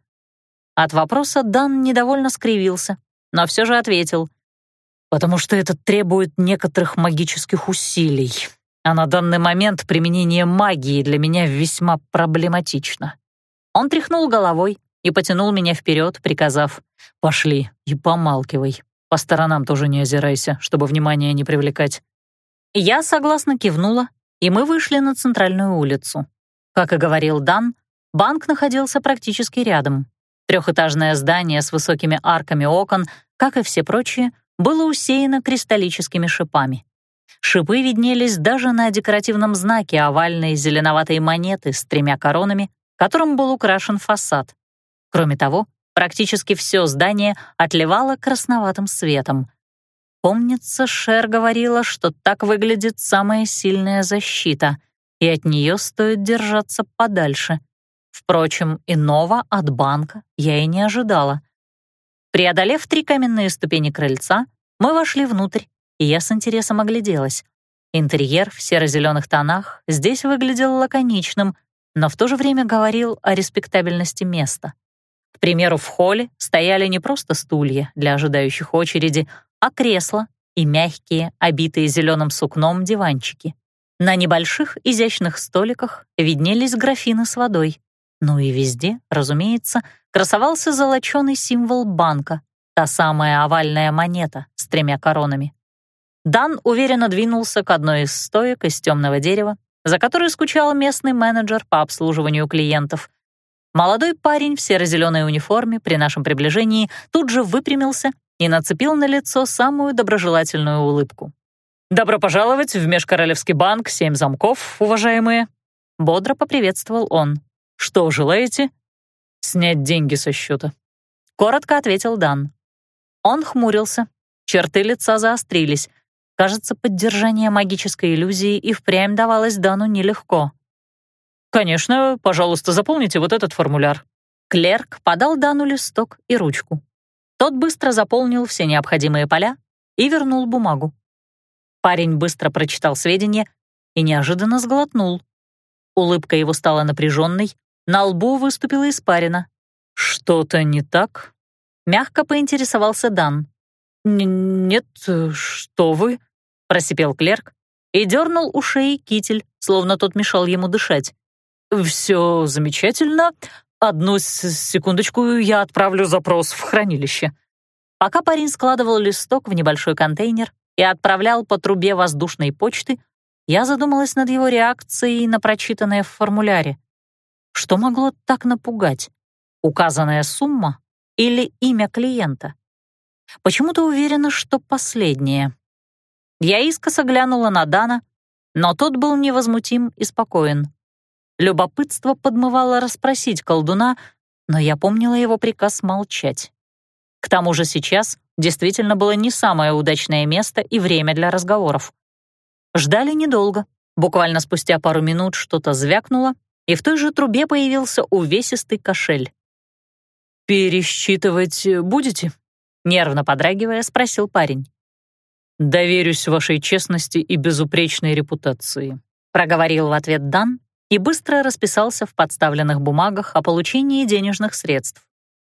От вопроса Дан недовольно скривился, но все же ответил. «Потому что это требует некоторых магических усилий, а на данный момент применение магии для меня весьма проблематично». Он тряхнул головой и потянул меня вперед, приказав «Пошли и помалкивай». По сторонам тоже не озирайся, чтобы внимание не привлекать. Я согласно кивнула, и мы вышли на центральную улицу. Как и говорил Дан, банк находился практически рядом. Трехэтажное здание с высокими арками окон, как и все прочие, было усеяно кристаллическими шипами. Шипы виднелись даже на декоративном знаке овальной зеленоватой монеты с тремя коронами, которым был украшен фасад. Кроме того, Практически все здание отливало красноватым светом. Помнится, Шер говорила, что так выглядит самая сильная защита, и от нее стоит держаться подальше. Впрочем, иного от банка я и не ожидала. Преодолев три каменные ступени крыльца, мы вошли внутрь, и я с интересом огляделась. Интерьер в серо-зеленых тонах здесь выглядел лаконичным, но в то же время говорил о респектабельности места. К примеру, в холле стояли не просто стулья для ожидающих очереди, а кресла и мягкие, обитые зеленым сукном диванчики. На небольших изящных столиках виднелись графины с водой. Ну и везде, разумеется, красовался золоченый символ банка, та самая овальная монета с тремя коронами. Дан уверенно двинулся к одной из стоек из темного дерева, за которой скучал местный менеджер по обслуживанию клиентов — Молодой парень в серо-зеленой униформе при нашем приближении тут же выпрямился и нацепил на лицо самую доброжелательную улыбку. «Добро пожаловать в Межкоролевский банк «Семь замков», уважаемые!» Бодро поприветствовал он. «Что желаете?» «Снять деньги со счета», — коротко ответил Дан. Он хмурился, черты лица заострились. Кажется, поддержание магической иллюзии и впрямь давалось Дану нелегко. «Конечно, пожалуйста, заполните вот этот формуляр». Клерк подал Дану листок и ручку. Тот быстро заполнил все необходимые поля и вернул бумагу. Парень быстро прочитал сведения и неожиданно сглотнул. Улыбка его стала напряженной, на лбу выступила испарина. «Что-то не так?» — мягко поинтересовался Дан. «Нет, что вы?» — просипел клерк и дернул у шеи китель, словно тот мешал ему дышать. «Все замечательно. Одну секундочку, я отправлю запрос в хранилище». Пока парень складывал листок в небольшой контейнер и отправлял по трубе воздушной почты, я задумалась над его реакцией на прочитанное в формуляре. Что могло так напугать? Указанная сумма или имя клиента? Почему-то уверена, что последнее. Я искоса глянула на Дана, но тот был невозмутим и спокоен. Любопытство подмывало расспросить колдуна, но я помнила его приказ молчать. К тому же сейчас действительно было не самое удачное место и время для разговоров. Ждали недолго. Буквально спустя пару минут что-то звякнуло, и в той же трубе появился увесистый кошель. «Пересчитывать будете?» — нервно подрагивая, спросил парень. «Доверюсь вашей честности и безупречной репутации», — проговорил в ответ Дан и быстро расписался в подставленных бумагах о получении денежных средств.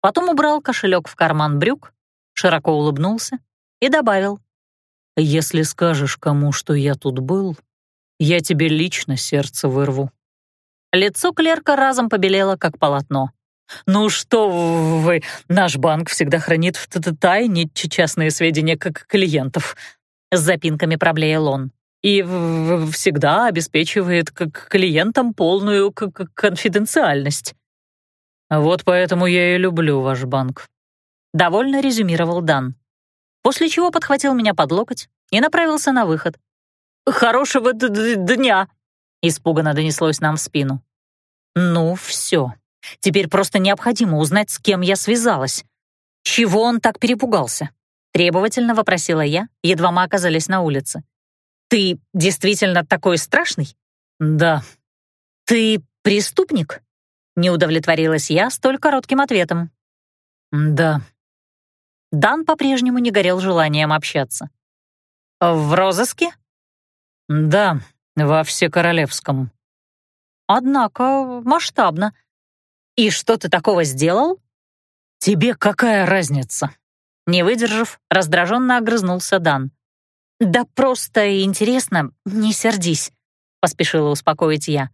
Потом убрал кошелек в карман брюк, широко улыбнулся и добавил. «Если скажешь кому, что я тут был, я тебе лично сердце вырву». Лицо клерка разом побелело, как полотно. «Ну что вы, наш банк всегда хранит в тайне частные сведения как клиентов», — с запинками проблеял он и всегда обеспечивает как клиентам полную конфиденциальность. Вот поэтому я и люблю ваш банк. Довольно резюмировал Дан. После чего подхватил меня под локоть и направился на выход. «Хорошего дня!» — испуганно донеслось нам в спину. «Ну, все. Теперь просто необходимо узнать, с кем я связалась. Чего он так перепугался?» — требовательно вопросила я, едва мы оказались на улице. Ты действительно такой страшный? Да. Ты преступник? Не удовлетворилась я столь коротким ответом. «Да». Дан по-прежнему не горел желанием общаться. «В розыске?» «Да, во Всекоролевском». «Однако масштабно. И что ты такого сделал?» «Тебе какая разница?» Не выдержав, раздраженно огрызнулся Дан. «Да просто интересно, не сердись», — поспешила успокоить я.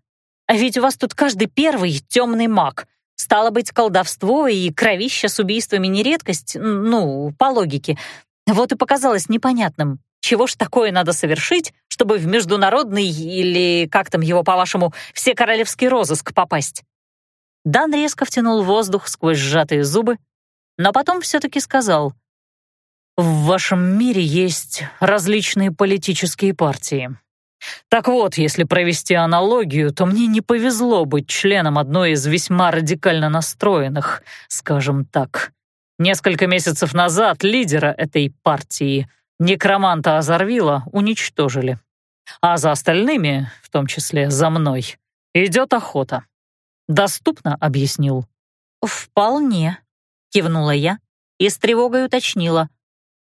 «А ведь у вас тут каждый первый темный маг. Стало быть, колдовство и кровища с убийствами не редкость, ну, по логике. Вот и показалось непонятным, чего ж такое надо совершить, чтобы в международный или, как там его, по-вашему, все королевский розыск попасть?» Дан резко втянул воздух сквозь сжатые зубы, но потом все-таки сказал, «В вашем мире есть различные политические партии. Так вот, если провести аналогию, то мне не повезло быть членом одной из весьма радикально настроенных, скажем так. Несколько месяцев назад лидера этой партии, некроманта Азарвила, уничтожили. А за остальными, в том числе за мной, идет охота. Доступно объяснил. «Вполне», — кивнула я и с тревогой уточнила.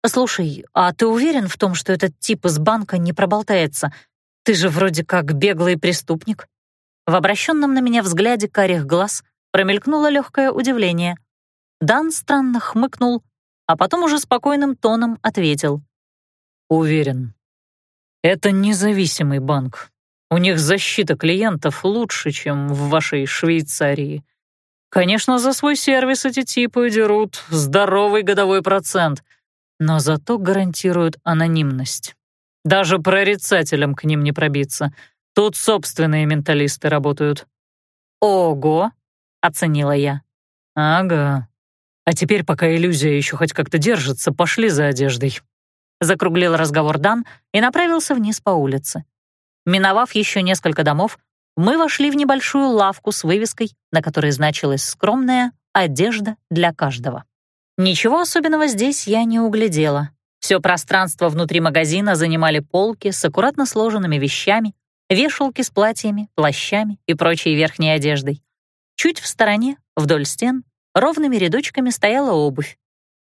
«Слушай, а ты уверен в том, что этот тип из банка не проболтается? Ты же вроде как беглый преступник». В обращенном на меня взгляде карих глаз промелькнуло легкое удивление. Дан странно хмыкнул, а потом уже спокойным тоном ответил. «Уверен. Это независимый банк. У них защита клиентов лучше, чем в вашей Швейцарии. Конечно, за свой сервис эти типы дерут здоровый годовой процент, но зато гарантируют анонимность. Даже прорицателям к ним не пробиться. Тут собственные менталисты работают. «Ого!» — оценила я. «Ага. А теперь, пока иллюзия еще хоть как-то держится, пошли за одеждой». Закруглил разговор Дан и направился вниз по улице. Миновав еще несколько домов, мы вошли в небольшую лавку с вывеской, на которой значилась скромная «Одежда для каждого». Ничего особенного здесь я не углядела. Все пространство внутри магазина занимали полки с аккуратно сложенными вещами, вешалки с платьями, плащами и прочей верхней одеждой. Чуть в стороне, вдоль стен, ровными рядочками стояла обувь.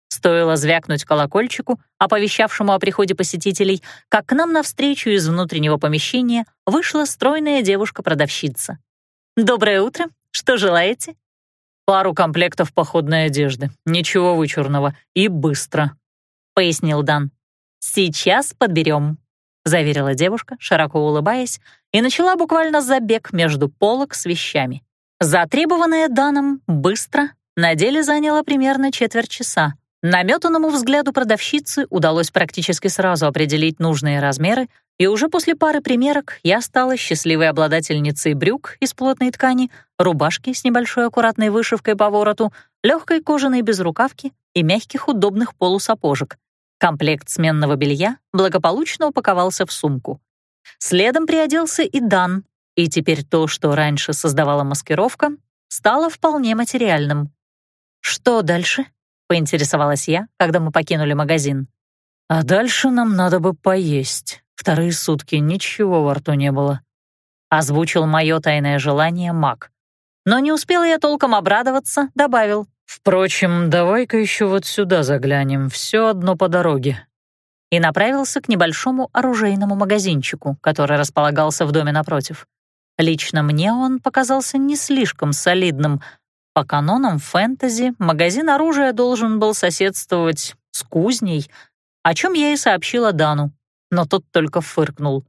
Стоило звякнуть колокольчику, оповещавшему о приходе посетителей, как к нам навстречу из внутреннего помещения вышла стройная девушка-продавщица. «Доброе утро. Что желаете?» «Пару комплектов походной одежды. Ничего вычурного. И быстро», — пояснил Дан. «Сейчас подберем», — заверила девушка, широко улыбаясь, и начала буквально забег между полок с вещами. Затребованное Даном быстро на деле заняло примерно четверть часа. Наметанному взгляду продавщицы удалось практически сразу определить нужные размеры, и уже после пары примерок я стала счастливой обладательницей брюк из плотной ткани, рубашки с небольшой аккуратной вышивкой по вороту, легкой кожаной безрукавки и мягких удобных полусапожек. Комплект сменного белья благополучно упаковался в сумку. Следом приоделся и Дан, и теперь то, что раньше создавала маскировка, стало вполне материальным. Что дальше? Поинтересовалась я, когда мы покинули магазин. «А дальше нам надо бы поесть. Вторые сутки ничего во рту не было», — озвучил мое тайное желание маг. Но не успела я толком обрадоваться, добавил. «Впрочем, давай-ка еще вот сюда заглянем, все одно по дороге». И направился к небольшому оружейному магазинчику, который располагался в доме напротив. Лично мне он показался не слишком солидным — по канонам фэнтези магазин оружия должен был соседствовать с кузней, о чем я и сообщила Дану, но тот только фыркнул.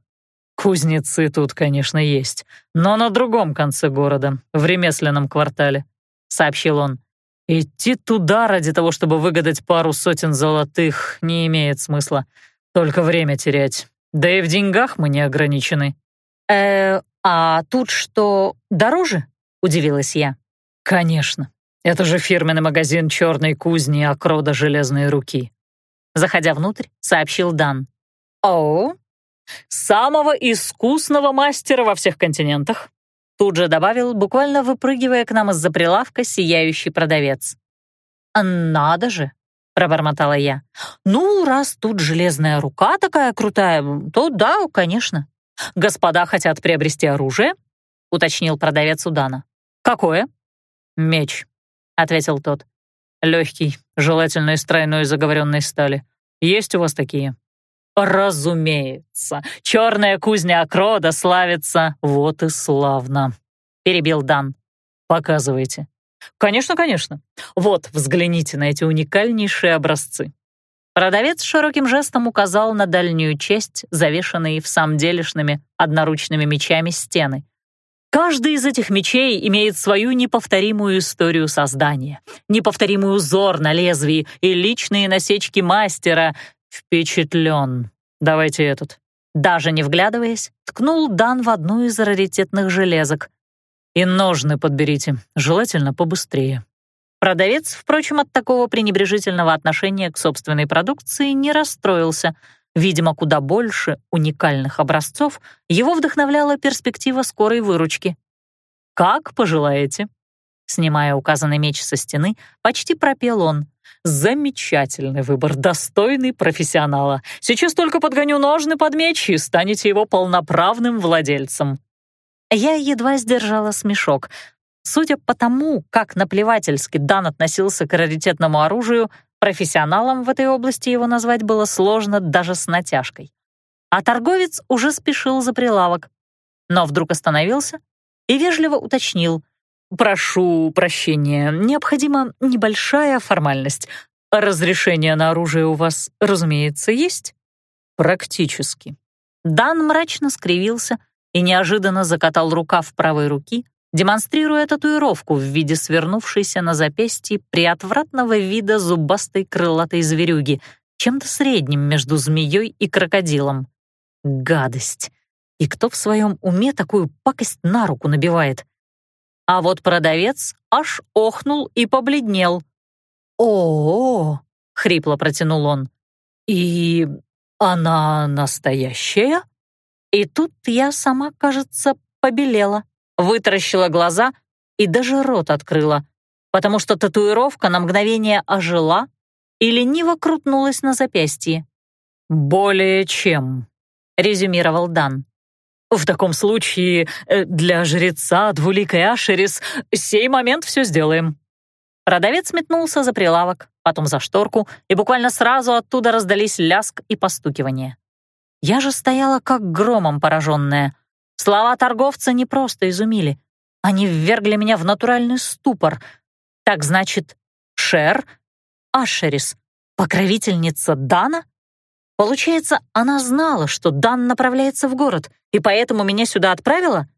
«Кузнецы тут, конечно, есть, но на другом конце города, в ремесленном квартале», — сообщил он. «Идти туда ради того, чтобы выгадать пару сотен золотых, не имеет смысла. Только время терять. Да и в деньгах мы не ограничены». «Э, а тут что, дороже?» — удивилась я. «Конечно. Это же фирменный магазин черной кузни Акрода Железной Руки». Заходя внутрь, сообщил Дан. «О, самого искусного мастера во всех континентах», тут же добавил, буквально выпрыгивая к нам из-за прилавка сияющий продавец. «Надо же!» — пробормотала я. «Ну, раз тут железная рука такая крутая, то да, конечно. Господа хотят приобрести оружие?» — уточнил продавец у Дана. «Какое?» «Меч», — ответил тот. «Легкий, желательно из тройной заговоренной стали. Есть у вас такие?» «Разумеется. Черная кузня Акрода славится. Вот и славно», — перебил Дан. «Показывайте». «Конечно, конечно. Вот, взгляните на эти уникальнейшие образцы». Продавец широким жестом указал на дальнюю часть, завешенные в самом делешными одноручными мечами стены. Каждый из этих мечей имеет свою неповторимую историю создания, неповторимый узор на лезвии и личные насечки мастера. Впечатлен. Давайте этот. Даже не вглядываясь, ткнул Дан в одну из раритетных железок. И ножны подберите, желательно побыстрее. Продавец, впрочем, от такого пренебрежительного отношения к собственной продукции не расстроился — Видимо, куда больше уникальных образцов его вдохновляла перспектива скорой выручки. «Как пожелаете», Снимая указанный меч со стены, почти пропел он. «Замечательный выбор, достойный профессионала. Сейчас только подгоню ножны под меч и станете его полноправным владельцем». Я едва сдержала смешок. Судя по тому, как наплевательски Дан относился к раритетному оружию, Профессионалом в этой области его назвать было сложно даже с натяжкой. А торговец уже спешил за прилавок, но вдруг остановился и вежливо уточнил. «Прошу прощения, необходима небольшая формальность. Разрешение на оружие у вас, разумеется, есть?» «Практически». Дан мрачно скривился и неожиданно закатал рукав правой руки, демонстрируя татуировку в виде свернувшейся на запястье приотвратного вида зубастой крылатой зверюги, чем-то средним между змеей и крокодилом. Гадость! И кто в своем уме такую пакость на руку набивает? А вот продавец аж охнул и побледнел. «О-о-о!» — хрипло протянул он. «И она настоящая?» И тут я сама, кажется, побелела вытаращила глаза и даже рот открыла, потому что татуировка на мгновение ожила и лениво крутнулась на запястье. «Более чем», — резюмировал Дан. «В таком случае э, для жреца двуликой Ашерис сей момент все сделаем». Продавец метнулся за прилавок, потом за шторку, и буквально сразу оттуда раздались ляск и постукивание. Я же стояла как громом пораженная. Слова торговца не просто изумили. Они ввергли меня в натуральный ступор. Так значит, Шер, Ашерис, покровительница Дана? Получается, она знала, что Дан направляется в город, и поэтому меня сюда отправила?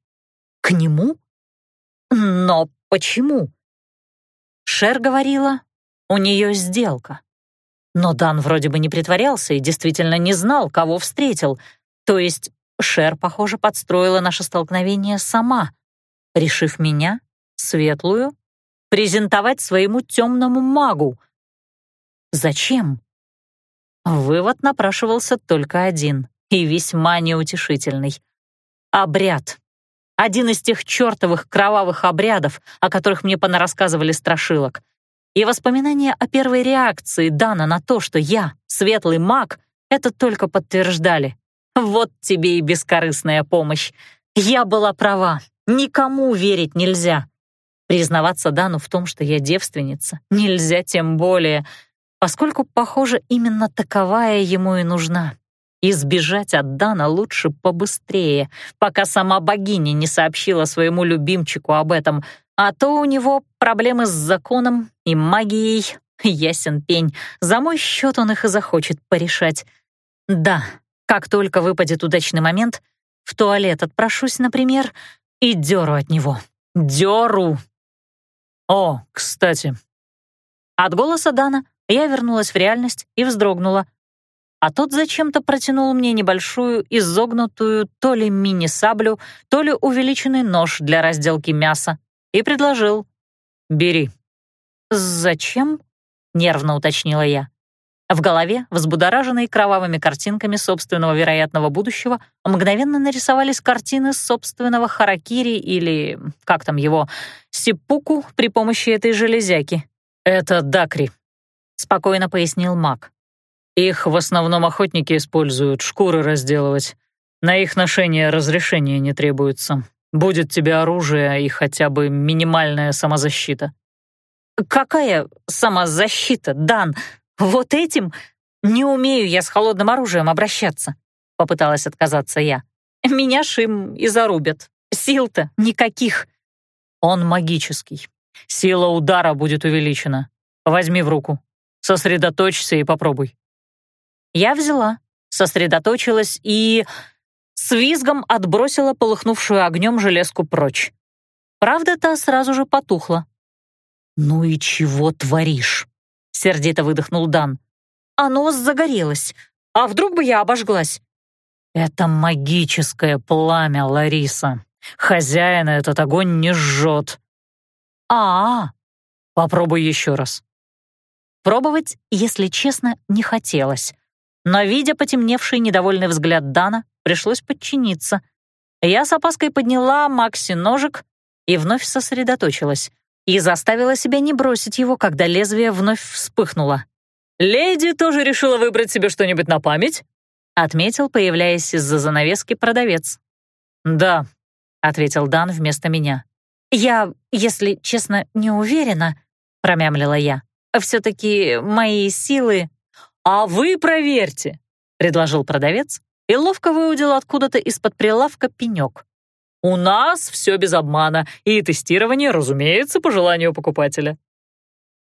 К нему? Но почему? Шер говорила, у нее сделка. Но Дан вроде бы не притворялся и действительно не знал, кого встретил. То есть Шер, похоже, подстроила наше столкновение сама, решив меня, светлую, презентовать своему темному магу. Зачем? Вывод напрашивался только один и весьма неутешительный. Обряд. Один из тех чертовых кровавых обрядов, о которых мне понарассказывали страшилок. И воспоминания о первой реакции Дана на то, что я, светлый маг, это только подтверждали. Вот тебе и бескорыстная помощь. Я была права, никому верить нельзя. Признаваться Дану в том, что я девственница, нельзя тем более, поскольку, похоже, именно таковая ему и нужна. Избежать от Дана лучше побыстрее, пока сама богиня не сообщила своему любимчику об этом, а то у него проблемы с законом и магией, ясен пень, за мой счет он их и захочет порешать. Да, как только выпадет удачный момент, в туалет отпрошусь, например, и дёру от него. Дёру! О, кстати. От голоса Дана я вернулась в реальность и вздрогнула. А тот зачем-то протянул мне небольшую, изогнутую то ли мини-саблю, то ли увеличенный нож для разделки мяса и предложил. «Бери». «Зачем?» — нервно уточнила я. В голове, взбудораженной кровавыми картинками собственного вероятного будущего, мгновенно нарисовались картины собственного харакири или, как там его, сипуку при помощи этой железяки. «Это дакри», — спокойно пояснил маг. «Их в основном охотники используют, шкуры разделывать. На их ношение разрешения не требуется. Будет тебе оружие и хотя бы минимальная самозащита». «Какая самозащита, Дан? Вот этим? Не умею я с холодным оружием обращаться», — попыталась отказаться я. «Меня шим и зарубят. Сил-то никаких». «Он магический. Сила удара будет увеличена. Возьми в руку. Сосредоточься и попробуй». Я взяла, сосредоточилась и с визгом отбросила полыхнувшую огнем железку прочь. Правда, та сразу же потухла. «Ну и чего творишь?» — сердито выдохнул Дан. «Оно загорелось. А вдруг бы я обожглась?» «Это магическое пламя, Лариса. Хозяина этот огонь не жжет». «А, -а, -а. попробуй еще раз». Пробовать, если честно, не хотелось. Но, видя потемневший недовольный взгляд Дана, пришлось подчиниться. Я с опаской подняла Макси ножик и вновь сосредоточилась. И заставила себя не бросить его, когда лезвие вновь вспыхнуло. «Леди тоже решила выбрать себе что-нибудь на память?» — отметил, появляясь из-за занавески продавец. «Да», — ответил Дан вместо меня. «Я, если честно, не уверена», — промямлила я. «Все-таки мои силы...» «А вы проверьте», — предложил продавец и ловко выудил откуда-то из-под прилавка пенек. «У нас все без обмана, и тестирование, разумеется, по желанию покупателя».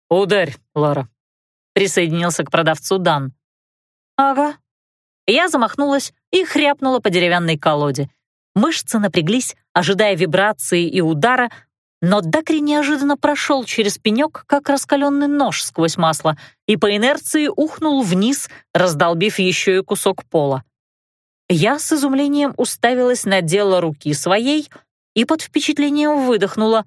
«Ударь, Лара», — присоединился к продавцу Дан. «Ага». Я замахнулась и хряпнула по деревянной колоде. Мышцы напряглись, ожидая вибрации и удара, но Дакри неожиданно прошел через пенек, как раскаленный нож сквозь масло, и по инерции ухнул вниз, раздолбив еще и кусок пола. Я с изумлением уставилась на дело руки своей и под впечатлением выдохнула.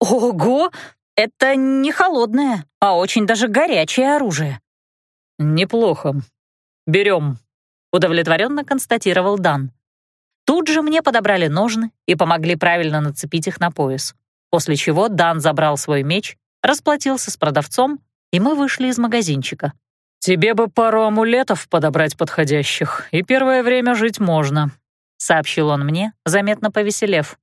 «Ого! Это не холодное, а очень даже горячее оружие». «Неплохо. Берем», — удовлетворенно констатировал Дан. Тут же мне подобрали ножны и помогли правильно нацепить их на пояс после чего Дан забрал свой меч, расплатился с продавцом, и мы вышли из магазинчика. «Тебе бы пару амулетов подобрать подходящих, и первое время жить можно», — сообщил он мне, заметно повеселев.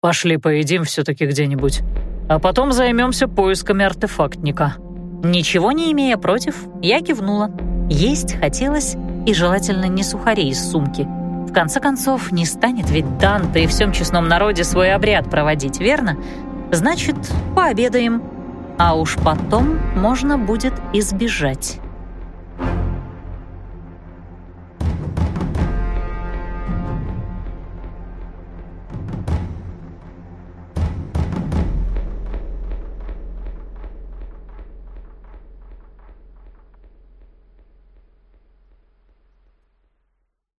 «Пошли поедим все-таки где-нибудь, а потом займемся поисками артефактника». Ничего не имея против, я кивнула. Есть хотелось, и желательно не сухари из сумки. В конце концов, не станет ведь Дан при всем честном народе свой обряд проводить, верно? Значит, пообедаем. А уж потом можно будет избежать.